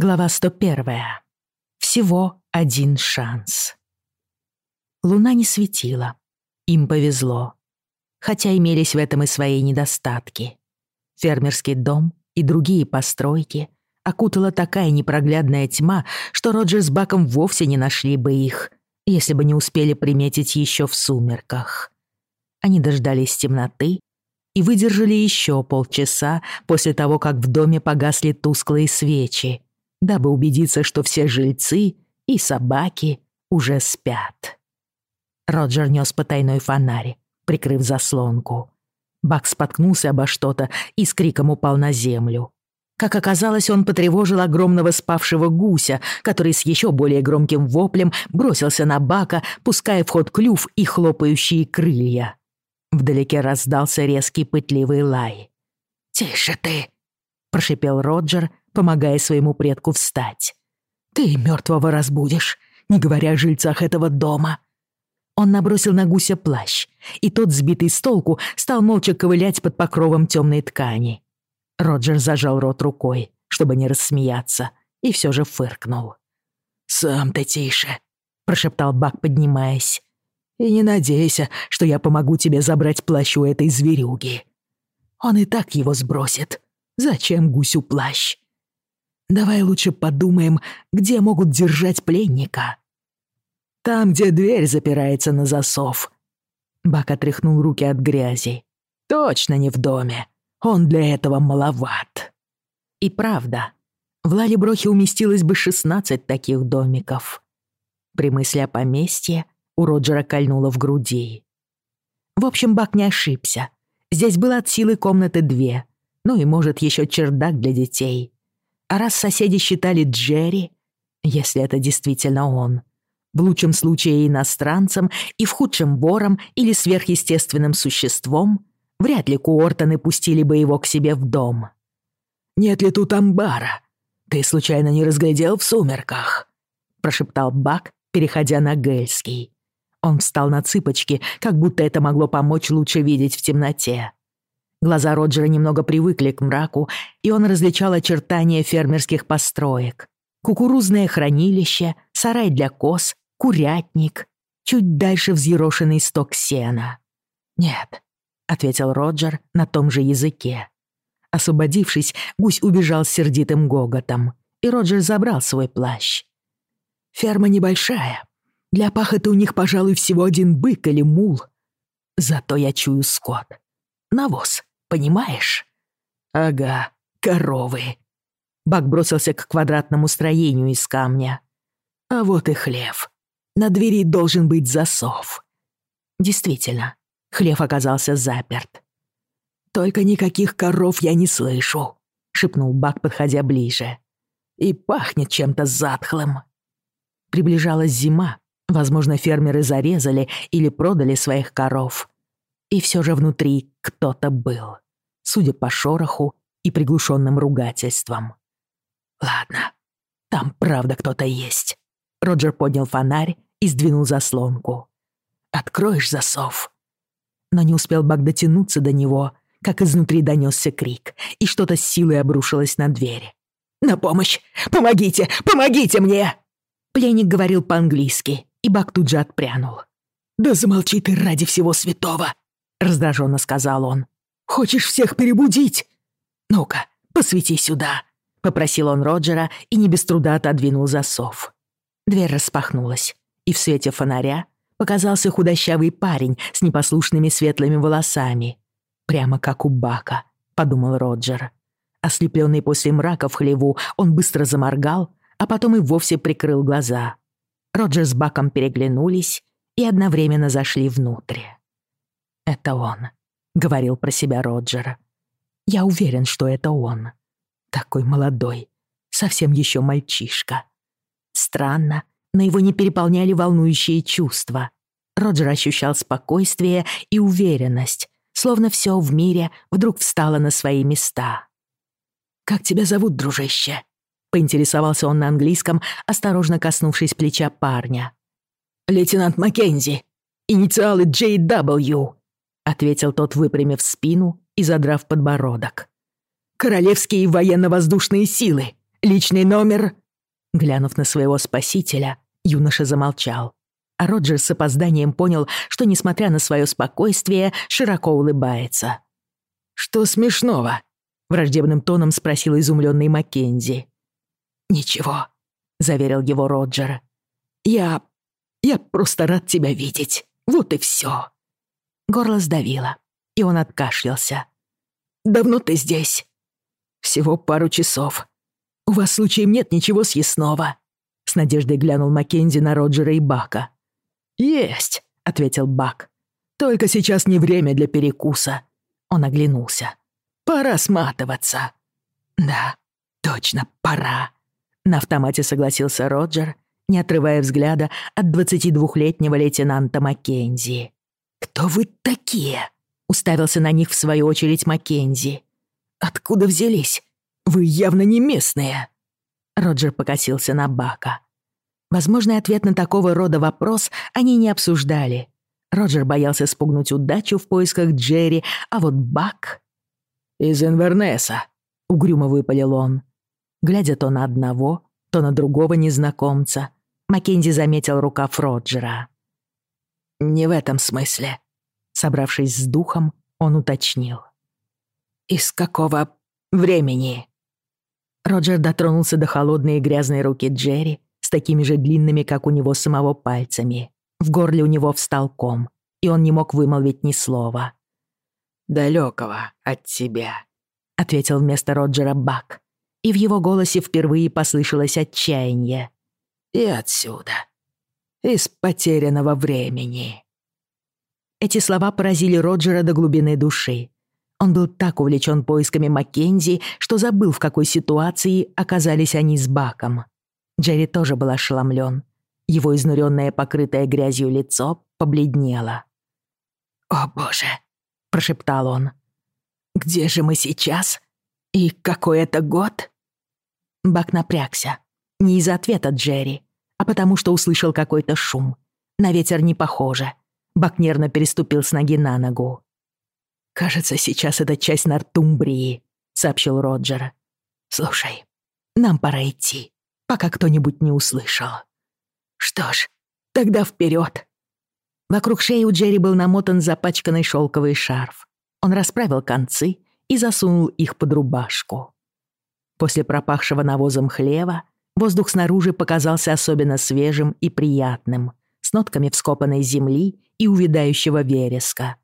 Глава 101. Всего один шанс. Луна не светила. Им повезло. Хотя имелись в этом и свои недостатки. Фермерский дом и другие постройки окутала такая непроглядная тьма, что Роджер с Баком вовсе не нашли бы их, если бы не успели приметить еще в сумерках. Они дождались темноты и выдержали еще полчаса после того, как в доме погасли тусклые свечи — дабы убедиться, что все жильцы и собаки уже спят. Роджер нес потайной фонарь, прикрыв заслонку. Бак споткнулся обо что-то и с криком упал на землю. Как оказалось, он потревожил огромного спавшего гуся, который с еще более громким воплем бросился на Бака, пуская в ход клюв и хлопающие крылья. Вдалеке раздался резкий пытливый лай. «Тише ты!» — прошипел Роджер, помогая своему предку встать. «Ты мертвого разбудишь, не говоря о жильцах этого дома». Он набросил на гуся плащ, и тот, сбитый с толку, стал молча ковылять под покровом темной ткани. Роджер зажал рот рукой, чтобы не рассмеяться, и все же фыркнул. «Сам ты тише», — прошептал Бак, поднимаясь. «И не надейся, что я помогу тебе забрать плащ у этой зверюги. Он и так его сбросит. Зачем гусю плащ? Давай лучше подумаем, где могут держать пленника. Там, где дверь запирается на засов. Бак отряхнул руки от грязи. Точно не в доме. Он для этого маловат. И правда, в Лалеброхе уместилось бы 16 таких домиков. При мысли о поместье у Роджера кольнуло в груди. В общем, Бак не ошибся. Здесь было от силы комнаты две, ну и, может, еще чердак для детей. А раз соседи считали Джерри, если это действительно он, в лучшем случае иностранцем и в худшем вором или сверхъестественным существом, вряд ли Куортоны пустили бы его к себе в дом. «Нет ли тут амбара? Ты случайно не разглядел в сумерках?» прошептал Бак, переходя на гельский. Он встал на цыпочки, как будто это могло помочь лучше видеть в темноте. Глаза Роджера немного привыкли к мраку, и он различал очертания фермерских построек. Кукурузное хранилище, сарай для коз, курятник, чуть дальше взъерошенный сток сена. «Нет», — ответил Роджер на том же языке. Освободившись, гусь убежал с сердитым гоготом, и Роджер забрал свой плащ. «Ферма небольшая. Для пахоты у них, пожалуй, всего один бык или мул. Зато я чую скот. Навоз понимаешь?» «Ага, коровы». Бак бросился к квадратному строению из камня. «А вот и хлев. На двери должен быть засов». Действительно, хлев оказался заперт. «Только никаких коров я не слышу», — шепнул Бак, подходя ближе. «И пахнет чем-то затхлым». Приближалась зима. Возможно, фермеры зарезали или продали своих коров. И все же внутри кто-то был, судя по шороху и приглушенным ругательствам. «Ладно, там правда кто-то есть». Роджер поднял фонарь и сдвинул заслонку. «Откроешь засов?» Но не успел Бак дотянуться до него, как изнутри донесся крик, и что-то с силой обрушилось на дверь. «На помощь! Помогите! Помогите мне!» Пленник говорил по-английски, и Бак тут же отпрянул. «Да замолчи ты ради всего святого!» — раздраженно сказал он. «Хочешь всех перебудить? Ну-ка, посвети сюда!» — попросил он Роджера и не без труда отодвинул засов. Дверь распахнулась, и в свете фонаря показался худощавый парень с непослушными светлыми волосами. «Прямо как у Бака», — подумал Роджер. Ослепленный после мрака в хлеву, он быстро заморгал, а потом и вовсе прикрыл глаза. Роджер с Баком переглянулись и одновременно зашли внутрь. «Это он», — говорил про себя Роджер. «Я уверен, что это он. Такой молодой, совсем еще мальчишка». Странно, но его не переполняли волнующие чувства. Роджер ощущал спокойствие и уверенность, словно все в мире вдруг встало на свои места. «Как тебя зовут, дружище?» — поинтересовался он на английском, осторожно коснувшись плеча парня. «Лейтенант Маккензи. Инициалы J.W ответил тот, выпрямив спину и задрав подбородок. «Королевские военно-воздушные силы! Личный номер?» Глянув на своего спасителя, юноша замолчал. А Роджер с опозданием понял, что, несмотря на свое спокойствие, широко улыбается. «Что смешного?» — враждебным тоном спросил изумленный Маккензи. «Ничего», — заверил его Роджер. «Я... я просто рад тебя видеть. Вот и все». Горло сдавило, и он откашлялся. «Давно ты здесь?» «Всего пару часов. У вас случаем нет ничего съестного?» С надеждой глянул Маккензи на Роджера и Бака. «Есть», — ответил Бак. «Только сейчас не время для перекуса». Он оглянулся. «Пора сматываться». «Да, точно, пора», — на автомате согласился Роджер, не отрывая взгляда от 22-летнего лейтенанта Маккензи. «Кто вы такие?» — уставился на них в свою очередь Маккензи. «Откуда взялись? Вы явно не местные». Роджер покосился на Бака. Возможный ответ на такого рода вопрос они не обсуждали. Роджер боялся спугнуть удачу в поисках Джерри, а вот Бак... «Из Инвернеса», — угрюмо выпалил он. Глядя то на одного, то на другого незнакомца, Маккензи заметил рукав Роджера. «Не в этом смысле», — собравшись с духом, он уточнил. «Из какого времени?» Роджер дотронулся до холодной и грязной руки Джерри, с такими же длинными, как у него самого, пальцами. В горле у него встал ком, и он не мог вымолвить ни слова. «Далёкого от тебя», — ответил вместо Роджера Бак, и в его голосе впервые послышалось отчаяние. «И отсюда, из потерянного времени». Эти слова поразили Роджера до глубины души. Он был так увлечен поисками Маккензи, что забыл, в какой ситуации оказались они с Баком. Джерри тоже был ошеломлен. Его изнуренное, покрытое грязью лицо побледнело. «О, боже!» — прошептал он. «Где же мы сейчас? И какой это год?» Бак напрягся. Не из-за ответа Джерри, а потому что услышал какой-то шум. На ветер не похоже. Бак нервно переступил с ноги на ногу. «Кажется, сейчас это часть Нортумбрии», — сообщил Роджер. «Слушай, нам пора идти» пока кто-нибудь не услышал. Что ж, тогда вперед. Вокруг шеи у Джерри был намотан запачканный шелковый шарф. Он расправил концы и засунул их под рубашку. После пропахшего навозом хлева воздух снаружи показался особенно свежим и приятным, с нотками вскопанной земли и увядающего вереска.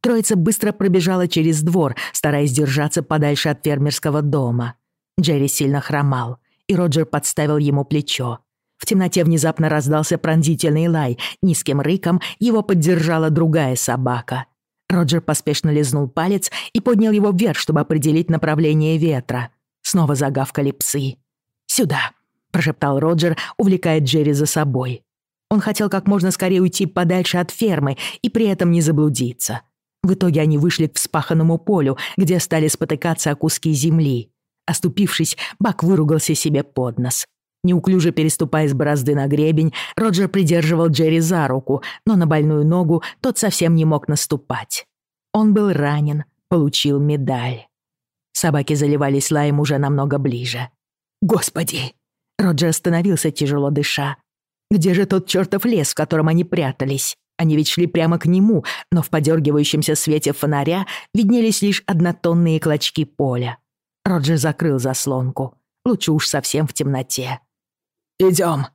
Троица быстро пробежала через двор, стараясь держаться подальше от фермерского дома. Джерри сильно хромал, и Роджер подставил ему плечо. В темноте внезапно раздался пронзительный лай. Низким рыком его поддержала другая собака. Роджер поспешно лизнул палец и поднял его вверх, чтобы определить направление ветра. Снова загавкали псы. «Сюда!» — прошептал Роджер, увлекая Джерри за собой. Он хотел как можно скорее уйти подальше от фермы и при этом не заблудиться. В итоге они вышли к вспаханному полю, где стали спотыкаться о куски земли. Оступившись, Бак выругался себе под нос. Неуклюже переступая с борозды на гребень, Роджер придерживал Джерри за руку, но на больную ногу тот совсем не мог наступать. Он был ранен, получил медаль. Собаки заливались лаем уже намного ближе. «Господи!» Роджер остановился, тяжело дыша. «Где же тот чертов лес, в котором они прятались?» Они ведь шли прямо к нему, но в подергивающемся свете фонаря виднелись лишь однотонные клочки поля. Роджер закрыл заслонку. Лучше уж совсем в темноте. «Идём!»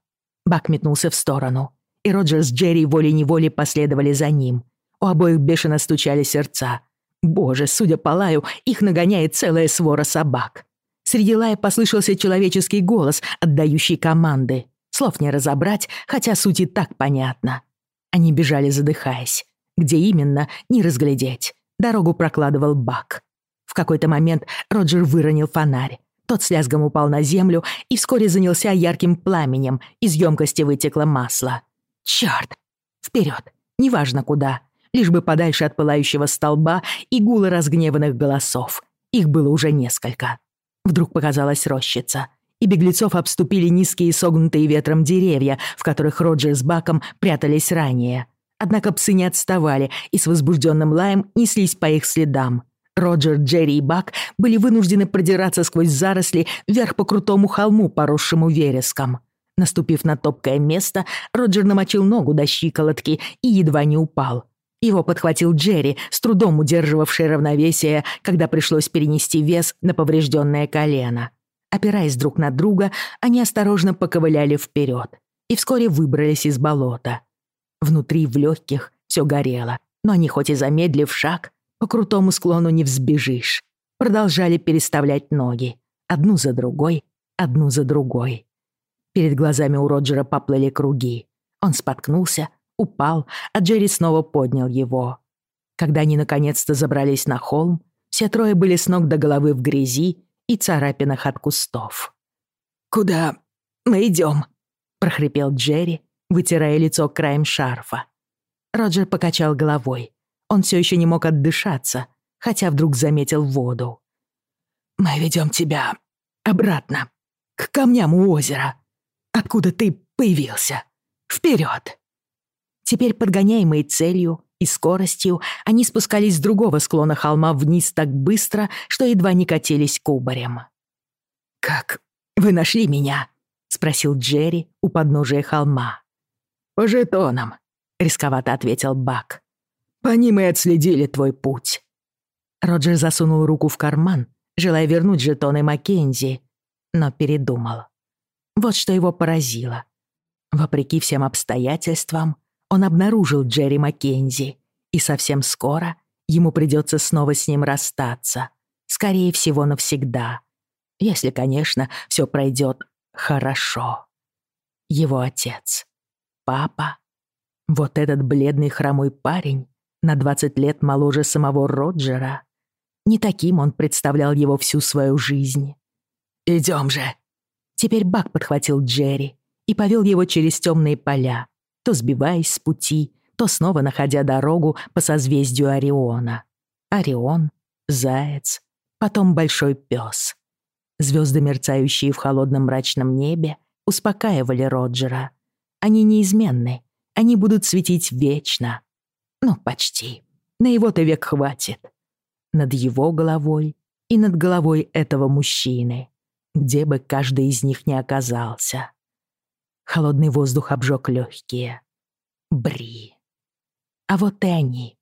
Бак метнулся в сторону, и Роджер с Джерри волей-неволей последовали за ним. У обоих бешено стучали сердца. Боже, судя по лаю, их нагоняет целая свора собак. Среди лая послышался человеческий голос, отдающий команды. Слов не разобрать, хотя суть и так понятна. Они бежали, задыхаясь. Где именно, не разглядеть. Дорогу прокладывал Бак какой-то момент Роджер выронил фонарь. Тот с лязгом упал на землю и вскоре занялся ярким пламенем, из емкости вытекло масло. Чёрт! Вперед! Неважно куда, лишь бы подальше от пылающего столба и гула разгневанных голосов. Их было уже несколько. Вдруг показалась рощица, и беглецов обступили низкие согнутые ветром деревья, в которых Роджер с Баком прятались ранее. Однако псы не отставали и с возбужденным лаем неслись по их следам. Роджер, Джерри и Бак были вынуждены продираться сквозь заросли вверх по крутому холму, поросшему вереском. Наступив на топкое место, Роджер намочил ногу до щиколотки и едва не упал. Его подхватил Джерри, с трудом удерживавший равновесие, когда пришлось перенести вес на поврежденное колено. Опираясь друг на друга, они осторожно поковыляли вперед и вскоре выбрались из болота. Внутри, в легких, все горело, но они хоть и замедлив шаг, по крутому склону не взбежишь. Продолжали переставлять ноги, одну за другой, одну за другой. Перед глазами у Роджера поплыли круги. Он споткнулся, упал, а Джерри снова поднял его. Когда они наконец-то забрались на холм, все трое были с ног до головы в грязи и царапинах от кустов. «Куда мы идем?» — прохрипел Джерри, вытирая лицо краем шарфа. Роджер покачал головой. Он все еще не мог отдышаться, хотя вдруг заметил воду. «Мы ведем тебя обратно, к камням у озера, откуда ты появился. Вперед!» Теперь, подгоняемые целью и скоростью, они спускались с другого склона холма вниз так быстро, что едва не катились кубарем. «Как вы нашли меня?» — спросил Джерри у подножия холма. «По жетонам», — рисковато ответил Бак. «По ним и отследили твой путь». Роджер засунул руку в карман, желая вернуть жетоны Маккензи, но передумал. Вот что его поразило. Вопреки всем обстоятельствам, он обнаружил Джерри Маккензи, и совсем скоро ему придется снова с ним расстаться. Скорее всего, навсегда. Если, конечно, все пройдет хорошо. Его отец. Папа. Вот этот бледный хромой парень, на 20 лет моложе самого Роджера. Не таким он представлял его всю свою жизнь. «Идем же!» Теперь Бак подхватил Джерри и повел его через темные поля, то сбиваясь с пути, то снова находя дорогу по созвездию Ориона. Орион, Заяц, потом Большой Пес. Звезды, мерцающие в холодном мрачном небе, успокаивали Роджера. Они неизменны, они будут светить вечно. Ну, почти. На его-то век хватит. Над его головой и над головой этого мужчины, где бы каждый из них ни оказался. Холодный воздух обжег легкие. Бри. А вот и они.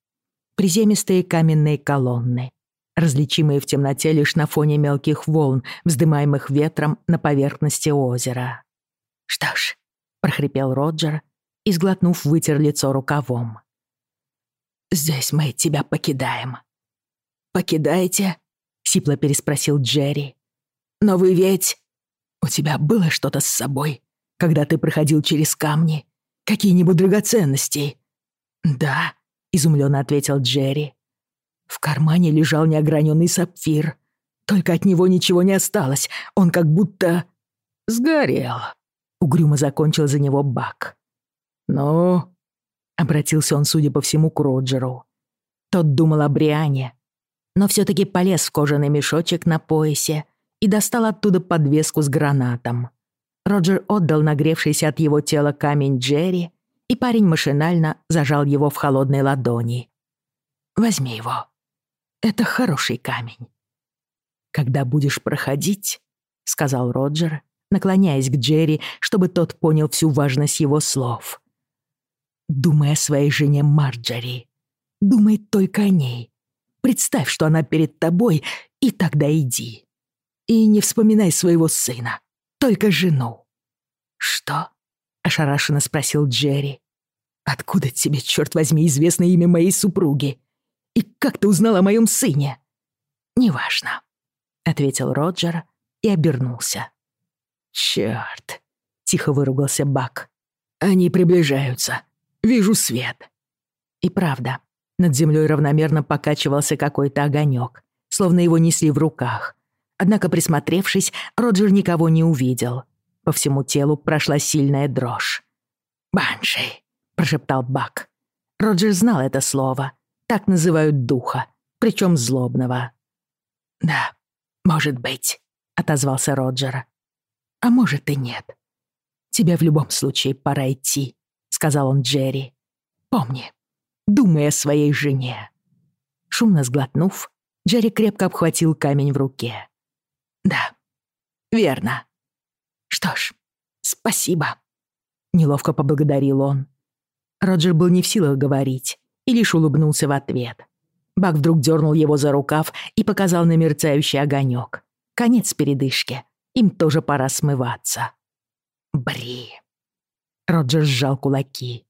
Приземистые каменные колонны, различимые в темноте лишь на фоне мелких волн, вздымаемых ветром на поверхности озера. «Что ж», — прохрипел Роджер и, сглотнув, вытер лицо рукавом. «Здесь мы тебя покидаем». «Покидаете?» — сипло переспросил Джерри. «Но вы ведь... У тебя было что-то с собой?» Когда ты проходил через камни? Какие-нибудь драгоценности?» «Да», — изумленно ответил Джерри. В кармане лежал неограненный сапфир. Только от него ничего не осталось. Он как будто... «Сгорел», — угрюмо закончил за него Бак. «Ну?» — обратился он, судя по всему, к Роджеру. Тот думал о Бриане, но все-таки полез в кожаный мешочек на поясе и достал оттуда подвеску с гранатом. Роджер отдал нагревшийся от его тела камень Джерри, и парень машинально зажал его в холодной ладони. «Возьми его. Это хороший камень». «Когда будешь проходить», — сказал Роджер, наклоняясь к Джерри, чтобы тот понял всю важность его слов. «Думай о своей жене Марджери. Думай только о ней. Представь, что она перед тобой, и тогда иди. И не вспоминай своего сына только жену». «Что?» — ошарашенно спросил Джерри. «Откуда тебе, черт возьми, известно имя моей супруги? И как ты узнал о моем сыне?» «Неважно», — ответил Роджер и обернулся. «Черт!» — тихо выругался Бак. «Они приближаются. Вижу свет». И правда, над землей равномерно покачивался какой-то огонек, словно его несли в руках, Однако, присмотревшись, Роджер никого не увидел. По всему телу прошла сильная дрожь. «Банши», — прошептал Бак. Роджер знал это слово. Так называют духа, причем злобного. «Да, может быть», — отозвался Роджер. «А может и нет. Тебе в любом случае пора идти», — сказал он Джерри. «Помни, думай о своей жене». Шумно сглотнув, Джерри крепко обхватил камень в руке. «Да, верно. Что ж, спасибо», — неловко поблагодарил он. Роджер был не в силах говорить и лишь улыбнулся в ответ. Бак вдруг дернул его за рукав и показал на мерцающий огонек. Конец передышки. Им тоже пора смываться. Бри. Роджер сжал кулаки.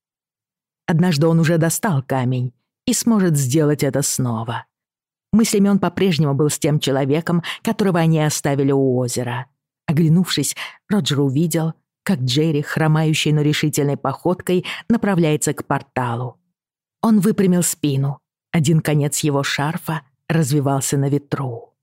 Однажды он уже достал камень и сможет сделать это снова. Мыслями он по-прежнему был с тем человеком, которого они оставили у озера. Оглянувшись, Роджер увидел, как Джерри, хромающий, но решительной походкой, направляется к порталу. Он выпрямил спину. Один конец его шарфа развивался на ветру.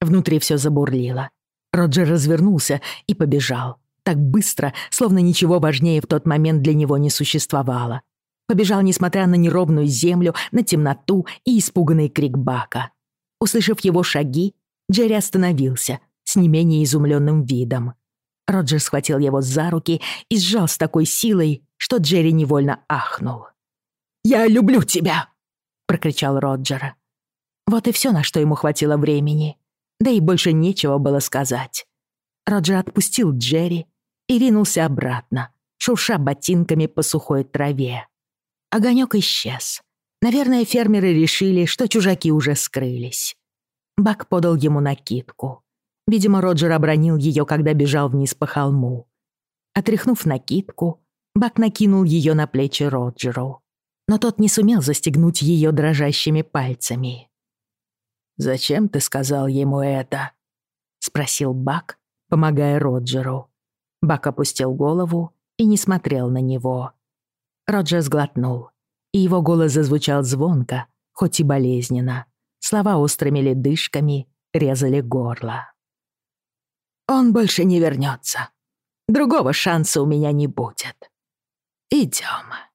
Внутри все забурлило. Роджер развернулся и побежал. Так быстро, словно ничего важнее в тот момент для него не существовало. Побежал, несмотря на неровную землю, на темноту и испуганный крик Бака. Услышав его шаги, Джерри остановился с не менее изумленным видом. Роджер схватил его за руки и сжал с такой силой, что Джерри невольно ахнул. «Я люблю тебя!» — прокричал Роджер. Вот и все, на что ему хватило времени. Да и больше нечего было сказать. Роджер отпустил Джерри и ринулся обратно, шурша ботинками по сухой траве. Огонек исчез. Наверное, фермеры решили, что чужаки уже скрылись. Бак подал ему накидку. Видимо, Роджер обронил ее, когда бежал вниз по холму. Отряхнув накидку, Бак накинул ее на плечи Роджеру. Но тот не сумел застегнуть ее дрожащими пальцами. «Зачем ты сказал ему это?» — спросил Бак, помогая Роджеру. Бак опустил голову и не смотрел на него. Роджер сглотнул, и его голос зазвучал звонко, хоть и болезненно. Слова острыми ледышками резали горло. «Он больше не вернется. Другого шанса у меня не будет. Идем».